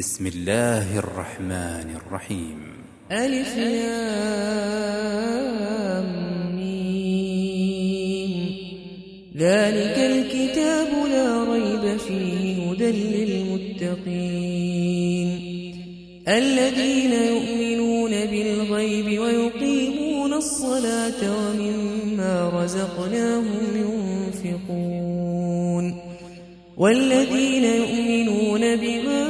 بسم الله الرحمن الرحيم. ألف لام ميم. ذلك الكتاب لا ريب فيه هدى للمتقين. الذين يؤمنون بالغيب ويقيمون الصلاة ومما رزقناهم ينفقون. والذين يؤمنون بما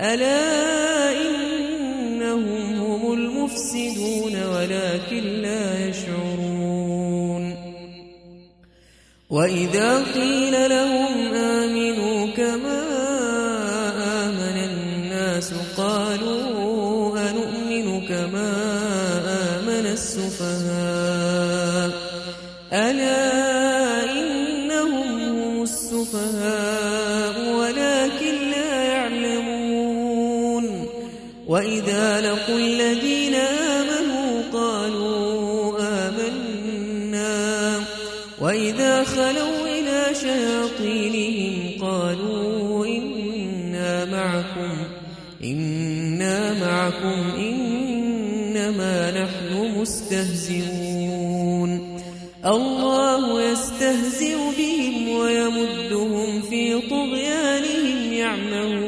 ألا إنهم هم المفسدون ولكن لا يشعرون وإذا قيل لهم آمنوا وإذا لقوا الذين آمنوا قالوا آمنا وإذا خلوا إلى شياطينهم قالوا إنا معكم إنا معكم إنما نحن مستهزئون الله يستهزئ بهم ويمدهم في طغيانهم يعمهون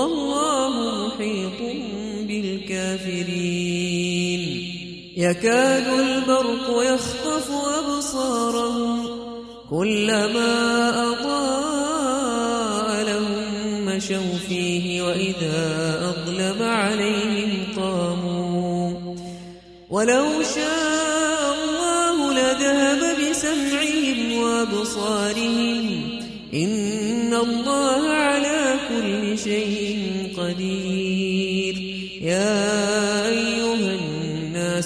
والله محيط بالكافرين. يكاد البرق يخطف أبصارهم. كلما أضاء لهم مشوا فيه وإذا أظلم عليهم قاموا. ولو شاء الله لذهب بسمعهم وأبصارهم. إن الله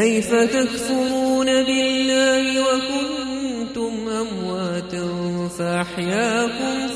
كيف تكفرون بالله وكنتم أمواتا فأحياكم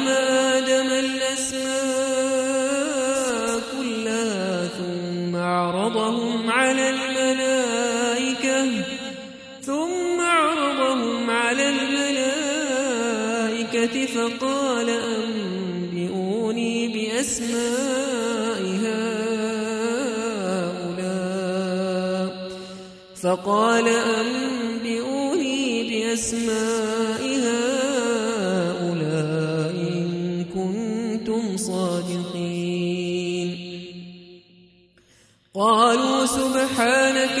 فقال أنبئوني بأسماء هؤلاء إن كنتم صادقين. قالوا سبحانك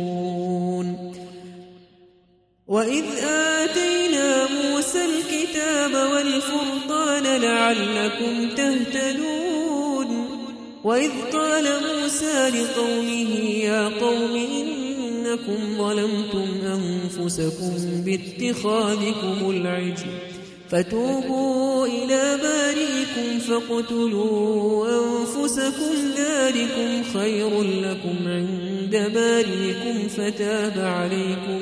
وإذ آتينا موسى الكتاب والفرقان لعلكم تهتدون. وإذ قال موسى لقومه يا قوم إن إنكم ظلمتم أنفسكم باتخاذكم العجل. فتوبوا إلى بارئكم فاقتلوا أنفسكم ذلكم خير لكم عند بارئكم فتاب عليكم.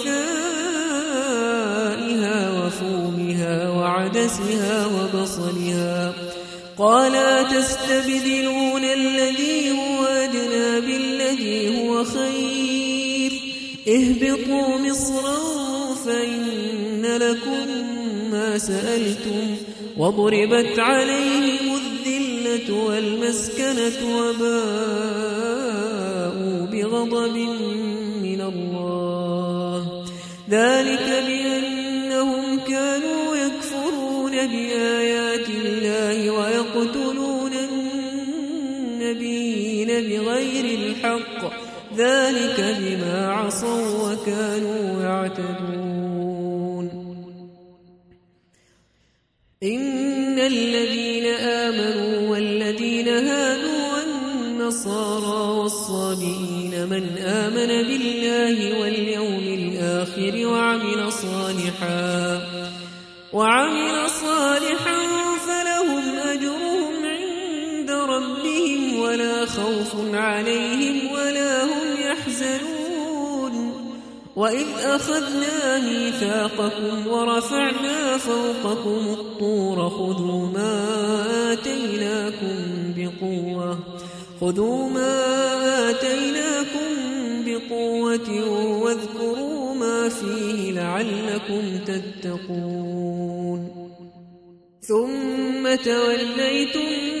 وعدسها وبصلها. قال تستبدلون الذي هو أدنى بالذي هو خير؟ اهبطوا مصرا فإن لكم ما سألتم. وضربت عليهم الذلة والمسكنة وباءوا بغضب من الله. ذلك بأنهم ويقتلون النبيين بغير الحق. ذلك بما عصوا وكانوا يعتدون. إن الذين آمنوا والذين هادوا والنصارى والصابئين من آمن بالله واليوم الآخر وعمل صالحا وعمل عليهم ولا هم يحزنون. وإذ أخذنا ميثاقكم ورفعنا فوقكم الطور خذوا ما آتيناكم بقوة. خذوا ما آتيناكم بقوة واذكروا ما فيه لعلكم تتقون. ثم توليتم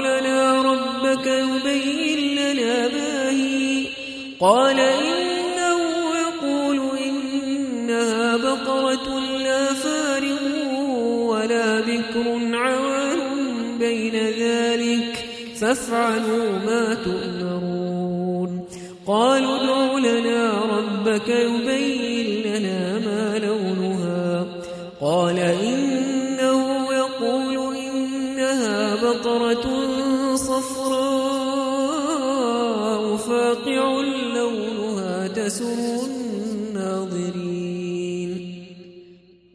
قال إنه يقول إنها بقرة لا فارغ ولا بكر عوان بين ذلك فافعلوا ما تؤمرون. قالوا ادع لنا ربك يبين لنا ما لونها. قال إنه يقول إنها بقرة صفراء فاقع تسر الناظرين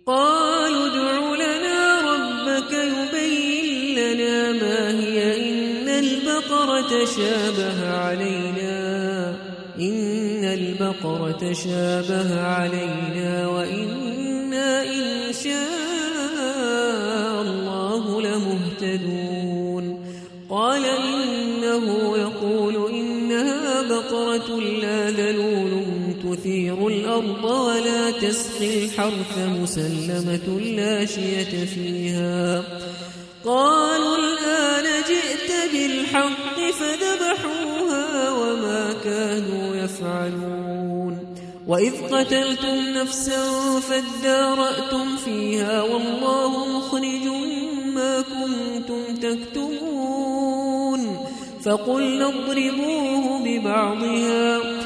قالوا ادع لنا ربك يبين لنا ما هي. إن البقرة شابه علينا. إن البقرة شابه علينا. وإنا إن شاء الله لمهتدون. قال إنه تثير الأرض ولا تسقي الحرث مسلمة لا شية فيها. قالوا الآن جئت بالحق فذبحوها وما كانوا يفعلون. وإذ قتلتم نفسا فادارأتم فيها والله مخرج ما كنتم تكتمون. فقلنا اضربوه ببعضها.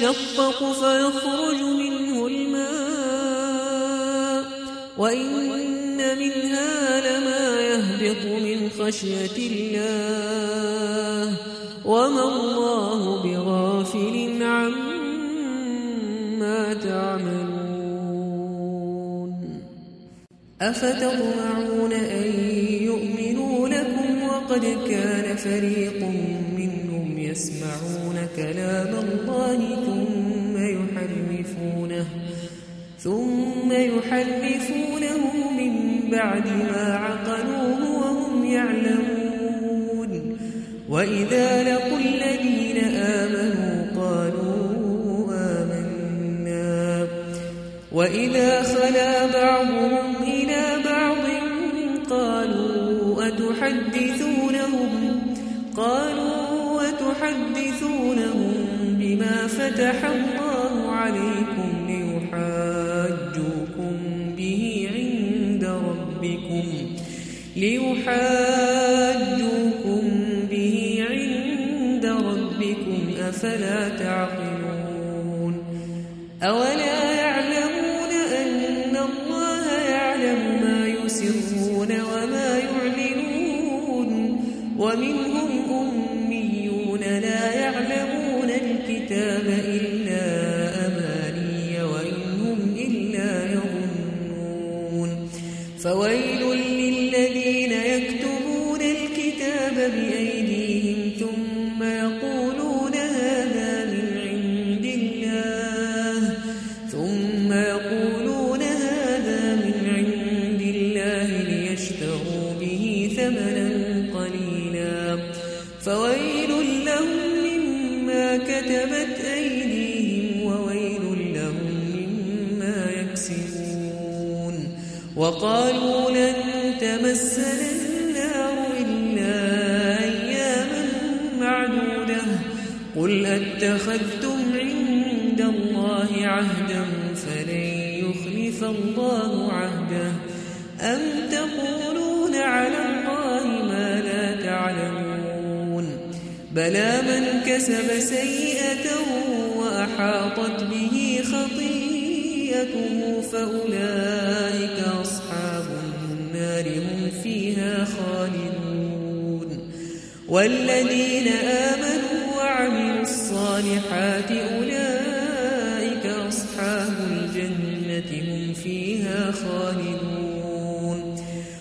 يشقق فيخرج منه الماء وإن منها لما يهبط من خشية الله. وما الله بغافل عما تعملون. أفتطمعون أن يؤمنوا لكم وقد كان فريق يسمعون كلام الله ثم يحرفونه ثم يحرفونه من بعد ما عقلوه وهم يعلمون. وإذا لقوا الذين آمنوا قالوا آمنا. وإذا خلا بعضهم إلى بعض قالوا أتحدثونهم؟ قالوا فتح الله عليكم ليحاجوكم به عند ربكم. ليحاجوكم به عند ربكم. أفلا تعقلون؟ أولا يعلمون أن الله يعلم ما يسرون وما يعلنون. ومنهم الله عهده. أم تقولون على الله ما لا تعلمون؟ بلى من كسب سيئة وأحاطت به خطيئته فأولئك أصحاب النار هم فيها خالدون. والذين آمنوا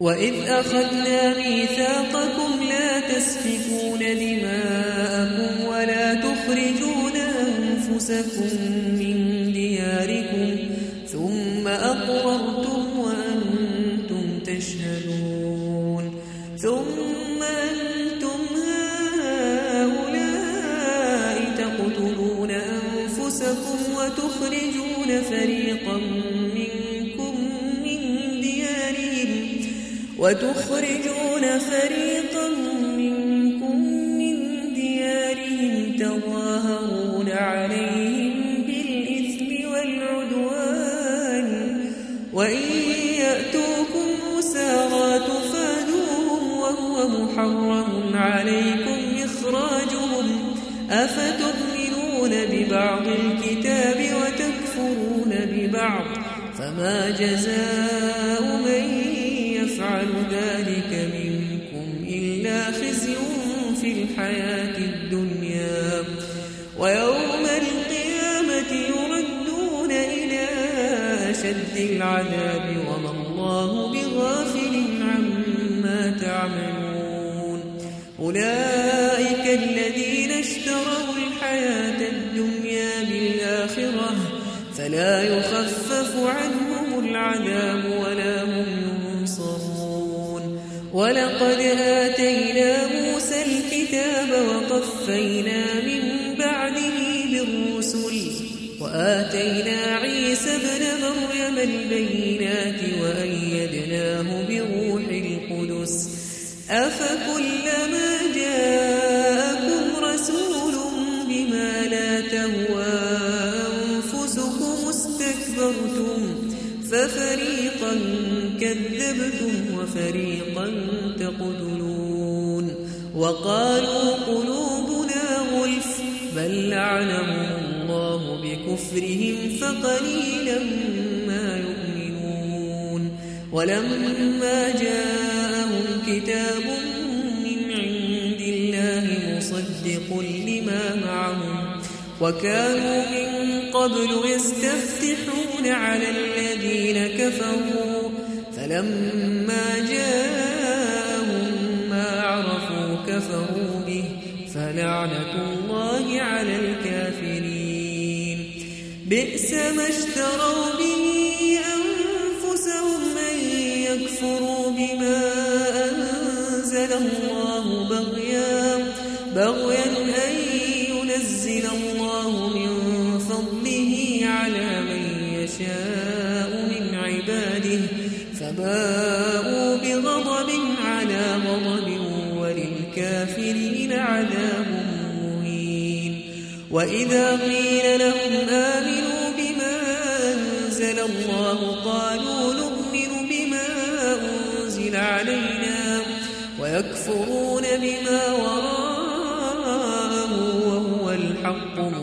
وإذ أخذنا ميثاقكم لا تسفكون دماءكم ولا تخرجون أنفسكم وتخرجون فريقا منكم من ديارهم تظاهرون عليهم بالإثم والعدوان. وإن يأتوكم أسارى تفادوهم وهو محرم عليكم إخراجهم. أفتؤمنون ببعض الكتاب وتكفرون ببعض؟ فما جزاء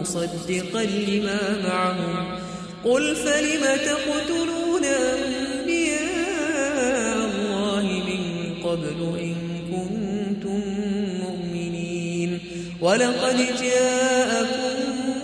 مصدقا لما معهم. قل فلم تقتلون أنبياء الله من قبل إن كنتم مؤمنين؟ ولقد جاءكم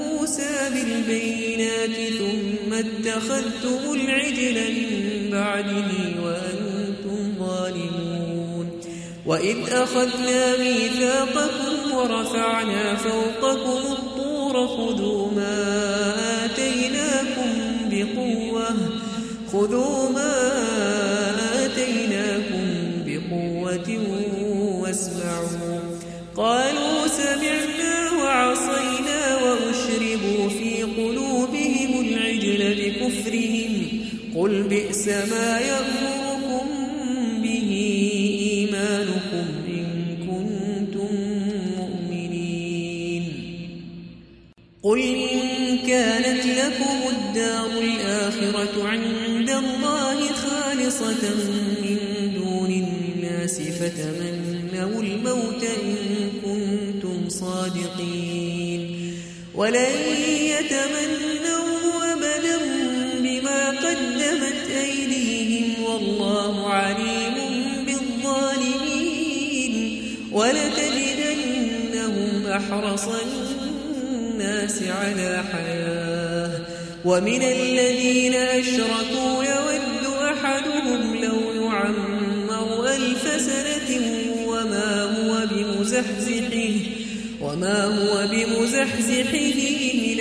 موسى بالبينات ثم اتخذتم العجل من بعده وأنتم ظالمون. وإذ أخذنا ميثاقكم ورفعنا فوقكم الطور خذوا ما آتيناكم بقوة. خذوا ما آتيناكم بقوة واسمعوا. قالوا سمعنا وعصينا وأشربوا في قلوبهم العجل بكفرهم. قل بئس ما يأمركم ولن يتمنوا أبدا بما قدمت أيديهم والله عليم بالظالمين ولتجدنهم أحرص الناس على حياة ومن الذين أشركوا يود أحدهم لو يعمر ألف سنة وما هو بمزحزحه وما هو بمزحزحه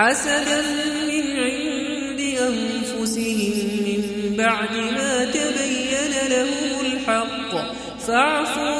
حسدا من عند أنفسهم من بعد ما تبين لهم الحق فاعفوا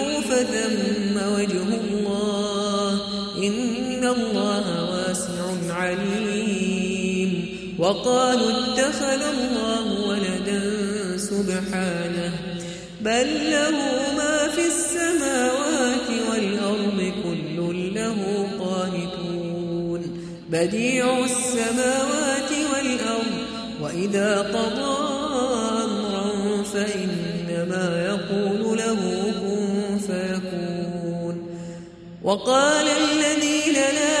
وقالوا اتخذ الله ولدا سبحانه بل له ما في السماوات والأرض كل له قانتون. بديع السماوات والأرض وإذا قضى أمرا فإنما يقول له كن فيكون. وقال الذين لا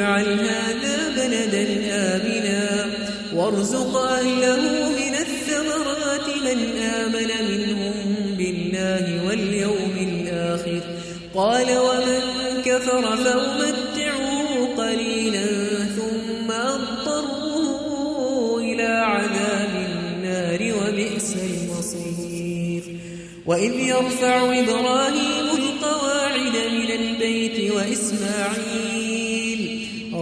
رب اجعل هذا بلدا آمنا. وارزق أهله من الثمرات من آمن منهم بالله واليوم الآخر. قال ومن كفر فأمتعه قليلا ثم أضطره إلى عذاب النار وبئس المصير. وإذ يرفع إبراهيم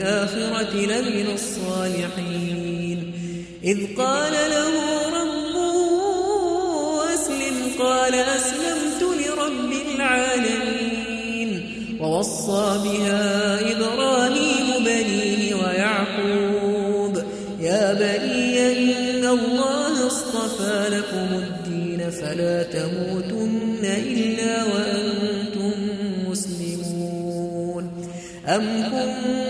الآخرة لمن الصالحين. إذ قال له ربه أسلم قال أسلمت لرب العالمين. ووصى بها إبراهيم بنيه ويعقوب. يا بني إن الله اصطفى لكم الدين فلا تموتن إلا وأنتم مسلمون. أم كنتم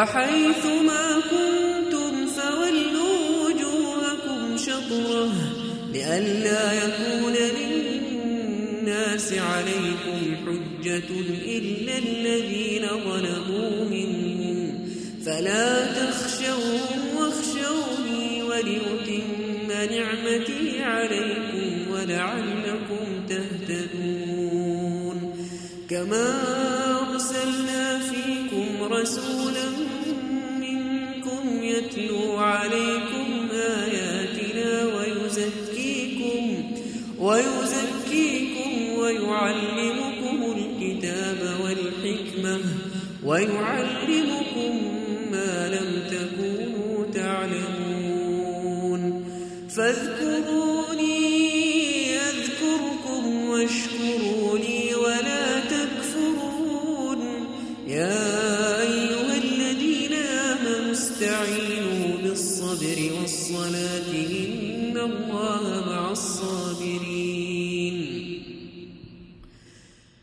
وحيث ما كنتم فولوا وجوهكم شطره لئلا يكون للناس عليكم حجة إلا الذين ظلموا منهم. فلا تخشوهم واخشوني ولأتم نعمتي عليكم ولعلكم تهتدون. كما أرسلنا فيكم رسولا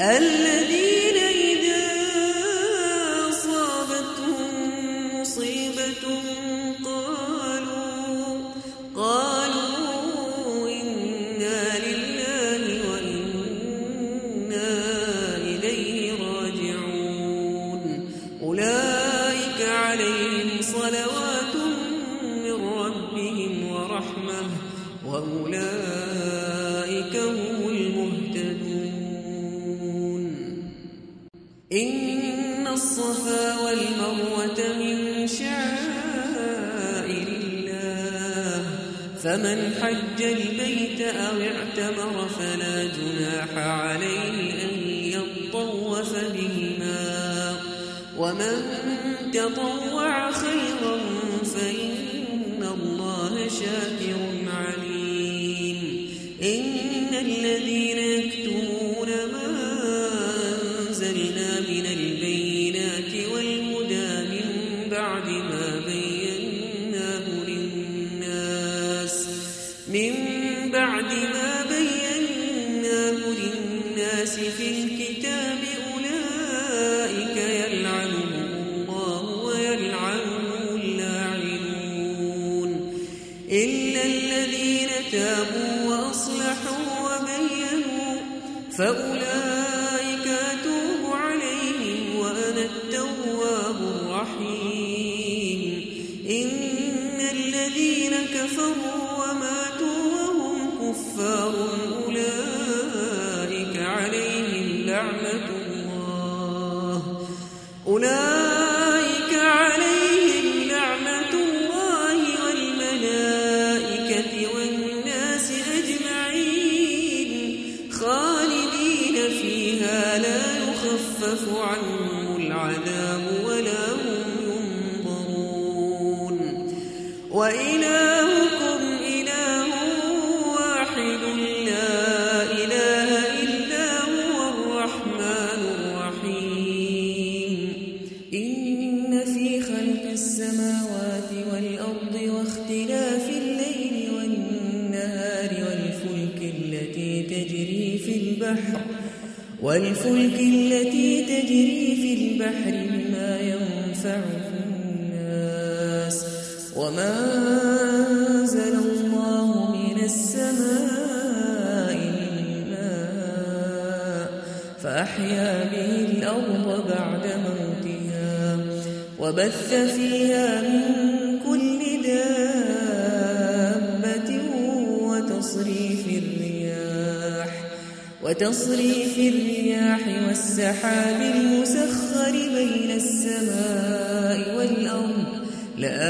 ألا حج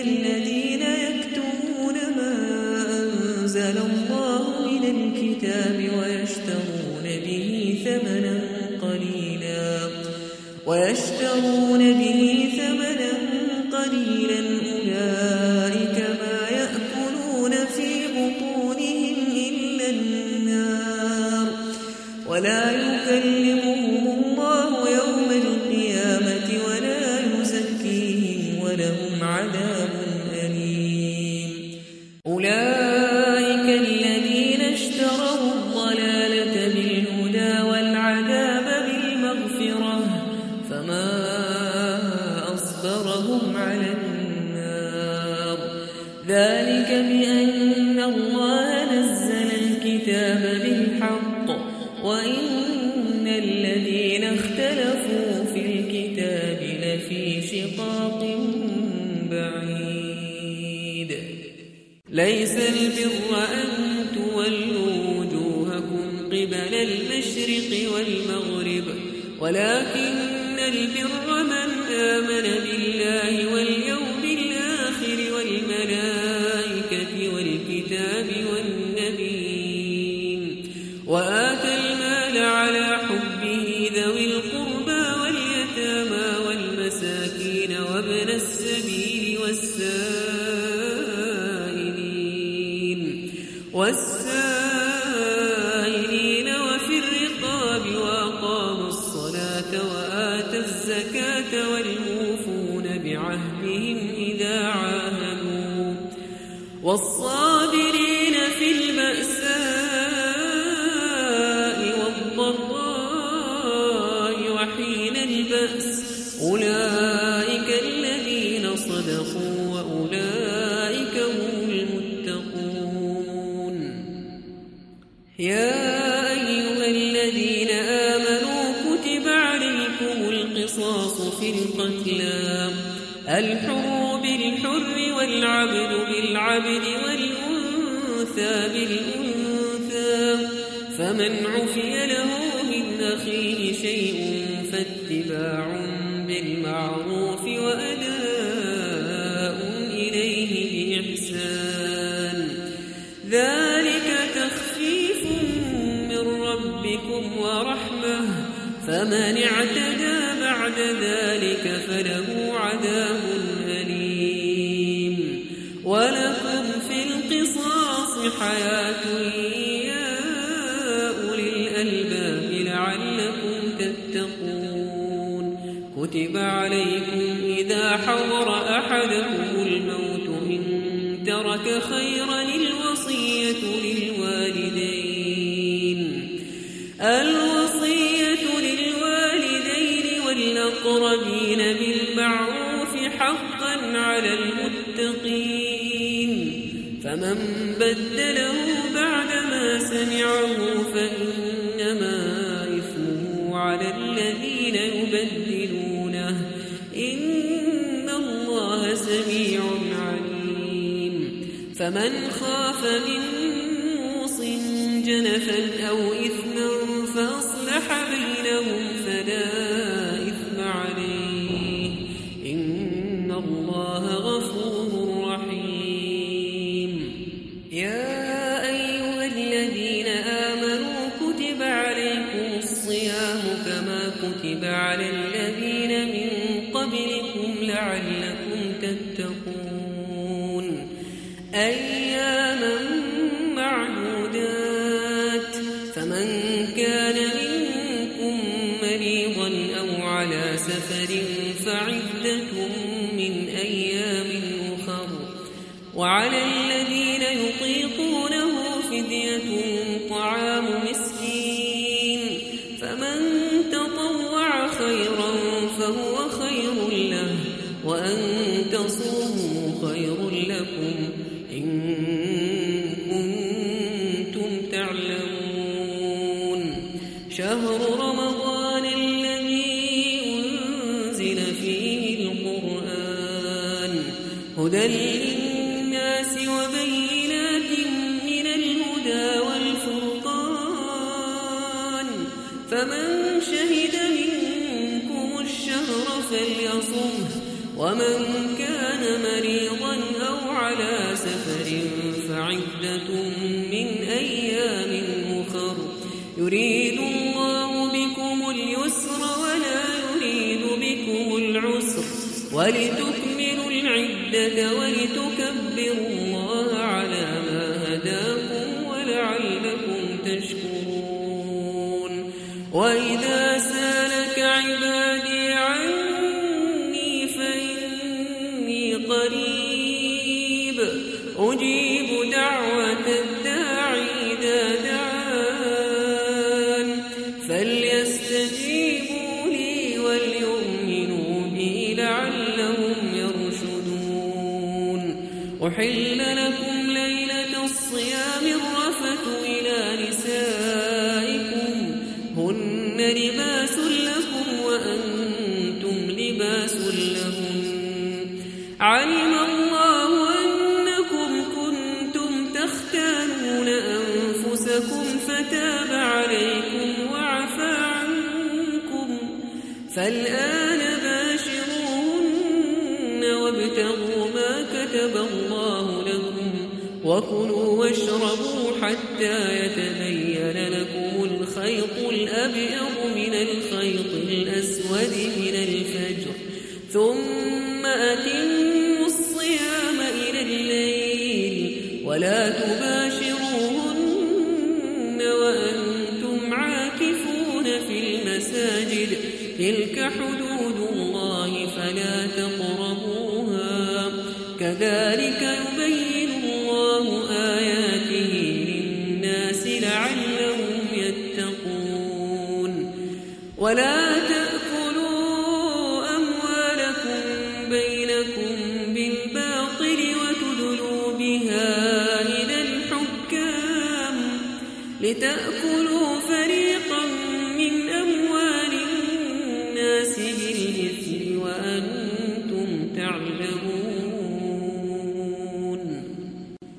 الذين يكتمون ما أنزل الله من الكتاب ويشترون به ثمنا قليلا. ويشترون به ثمنا قليلا. بينهم ولتكملوا العدة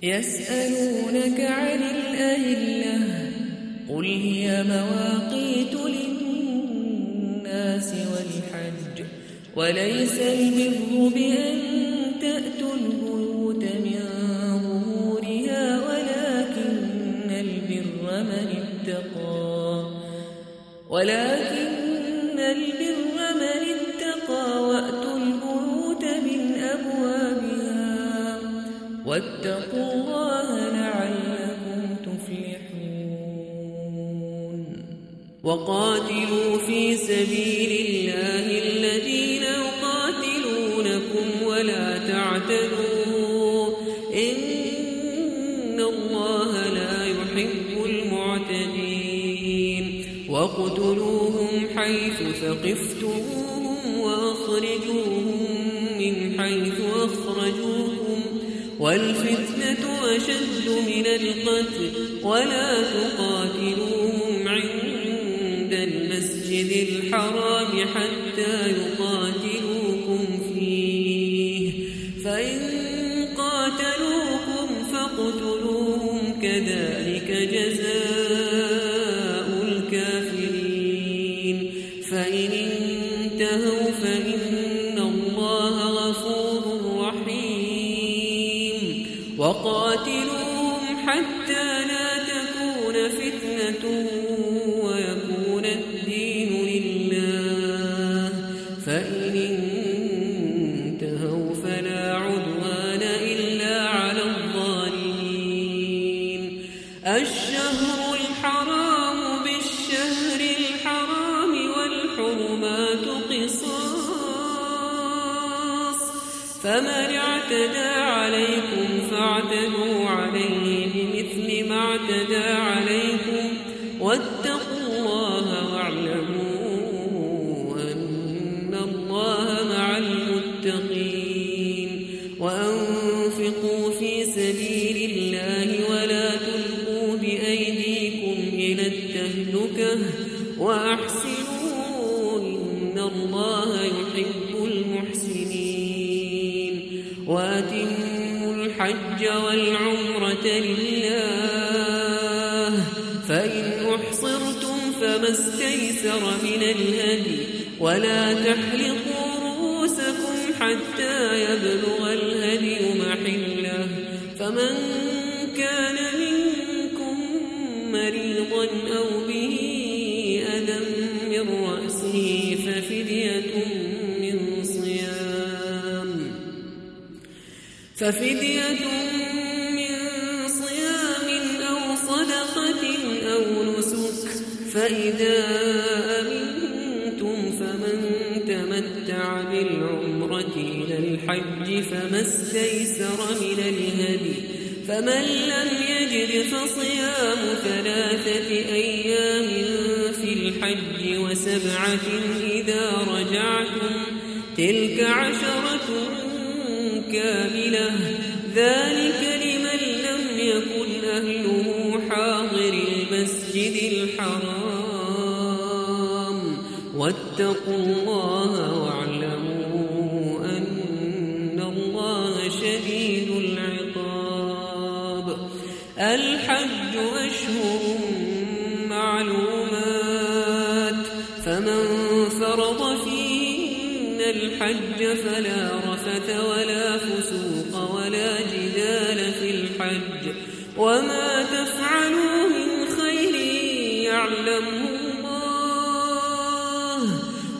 يسألونك عن الأهلة قل هي مواقيت للناس والحج وليس البر بأن واتقوا الله واعلموا أن الله شديد العقاب. الحج أشهر معلومات فمن فرض فيهن الحج فلا رفت ولا فسوق ولا جدال في الحج. وما تفعل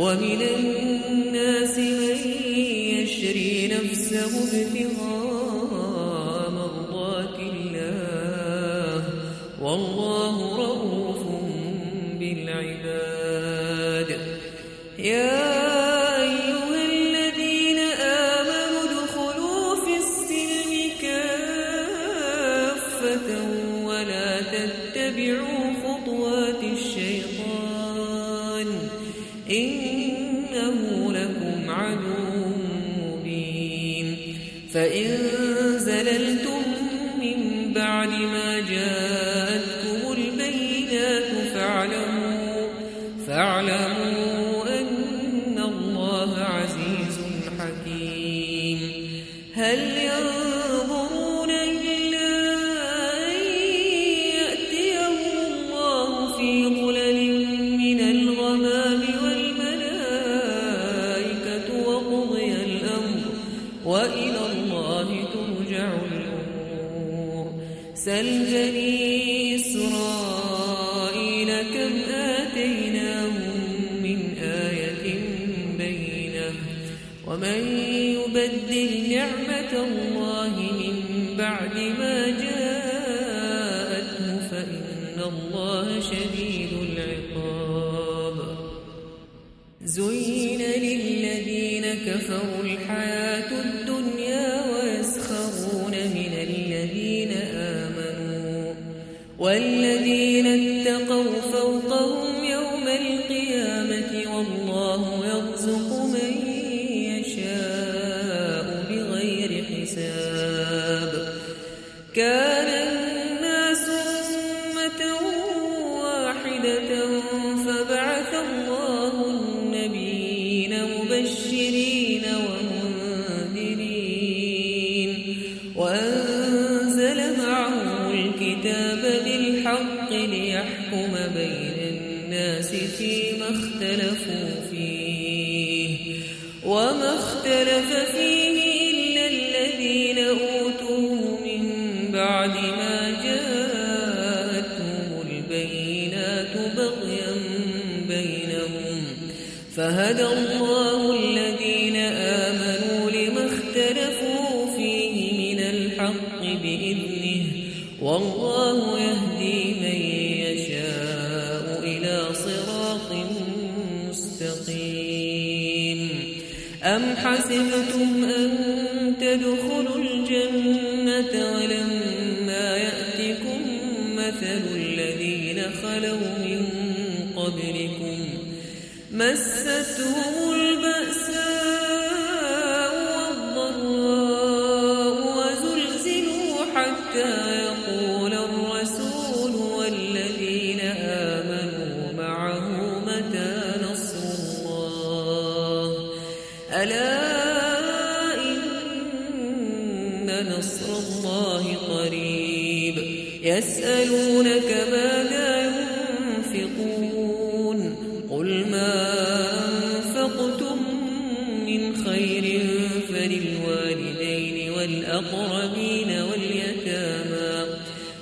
ومن الناس من يشري نفسه ابتغاء مرضات الله. والله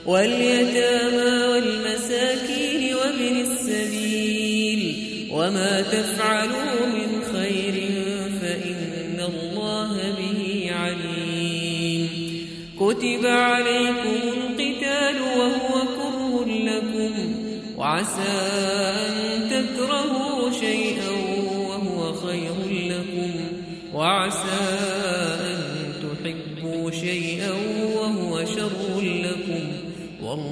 واليتامى والمساكين وابن السبيل وما تفعلوا من خير فإن الله به عليم. كتب عليكم القتال وهو كره لكم وعسى أن تكرهوا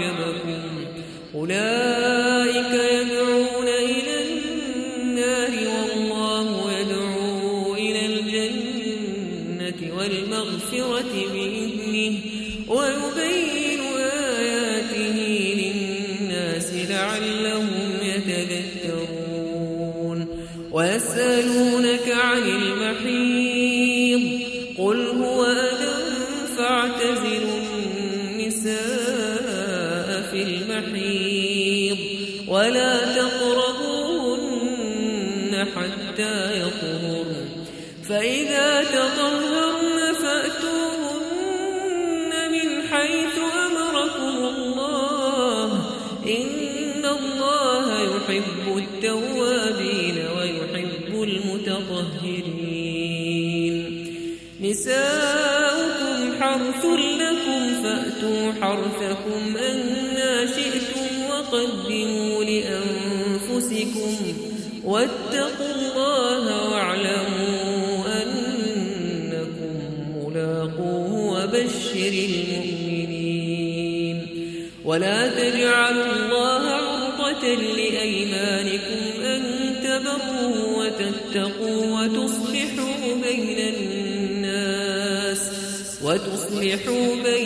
أعجبكم. أولئك حرثكم حرفكم أنا شئتم وقدموا لأنفسكم واتقوا الله واعلموا أنكم ملاقوه وبشر المؤمنين. ولا تجعلوا الله عرضة لأيمانكم أن تبروا وتتقوا وتصلحوا بين الناس وتصلحوا بين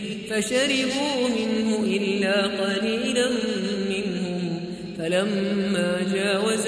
فشربوا منه إلا قليلا منهم فلما جاوزه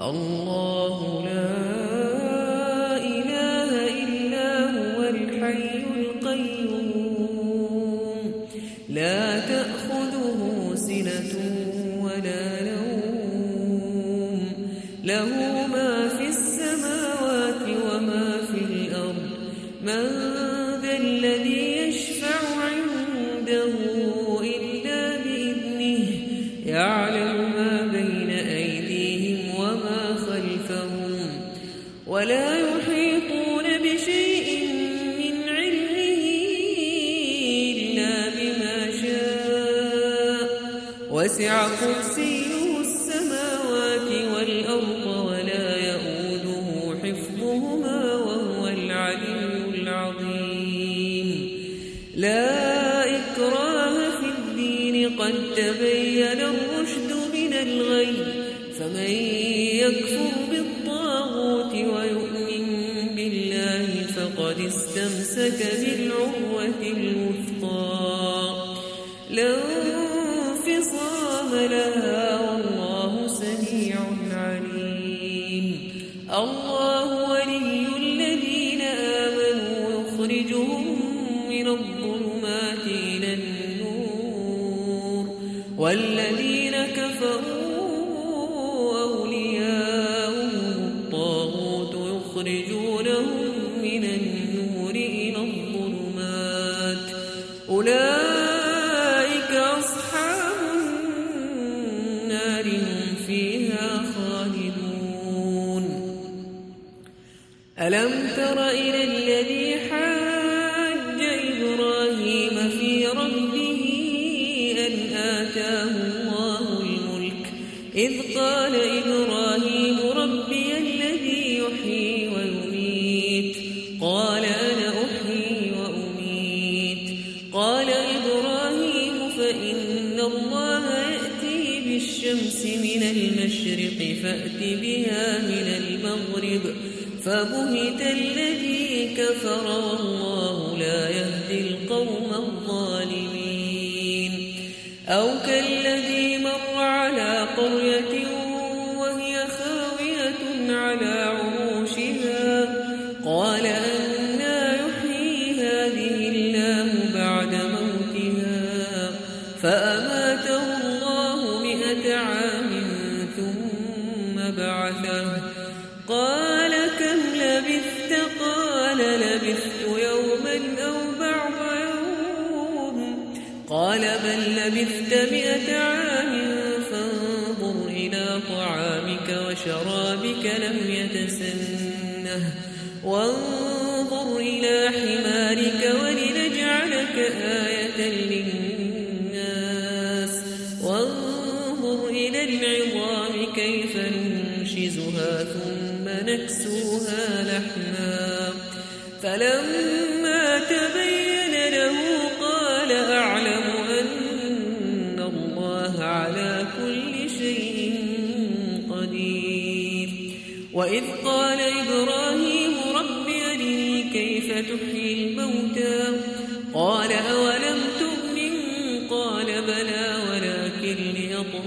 الله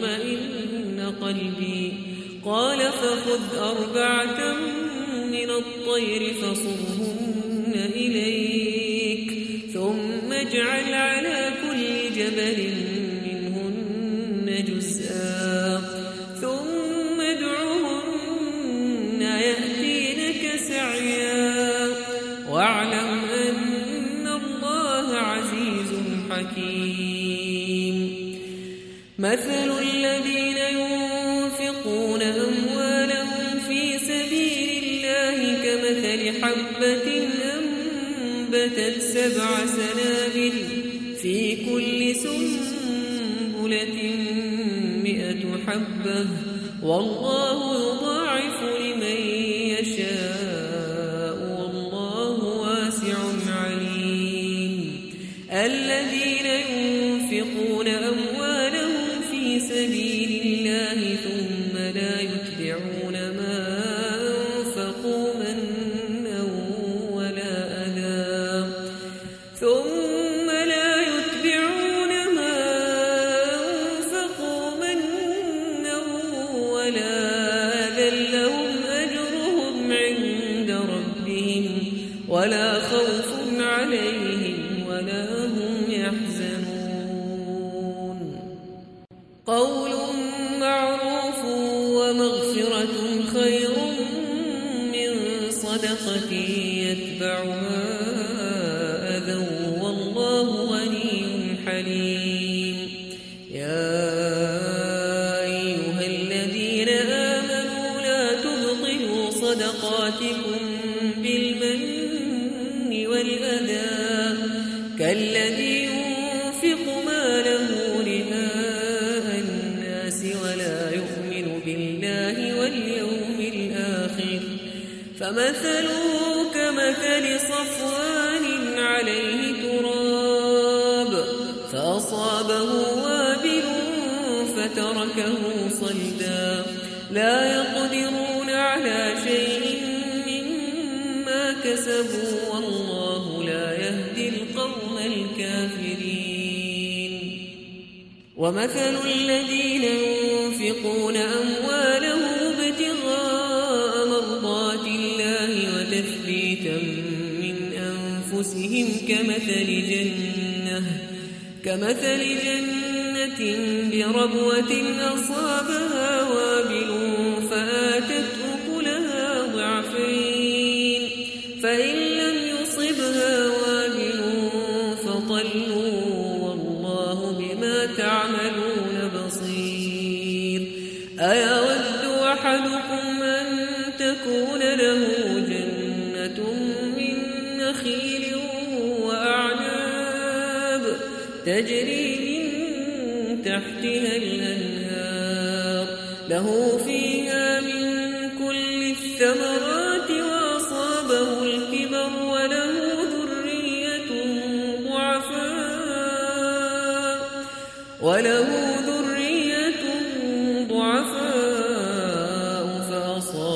يطمئن قلبي. قال فخذ أربعة من الطير فصرهم سبع سنابل في كل سنبلة مئة حبة. والله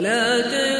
ولا تنسوا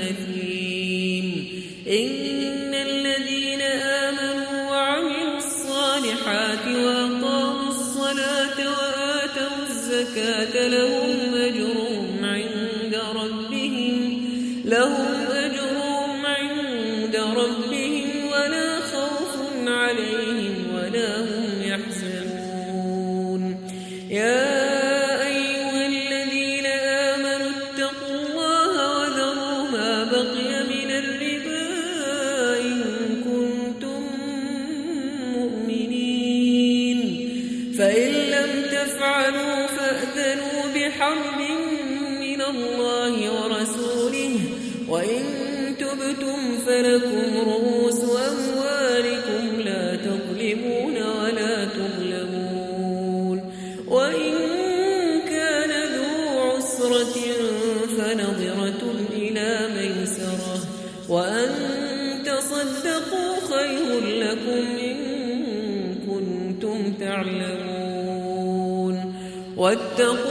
واتقوا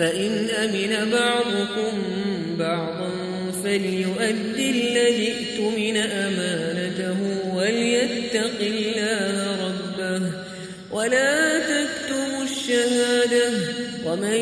فإن أمن بعضكم بعضا فليؤدي الذي ائتمن أمانته وليتق الله ربه ولا تكتموا الشهادة ومن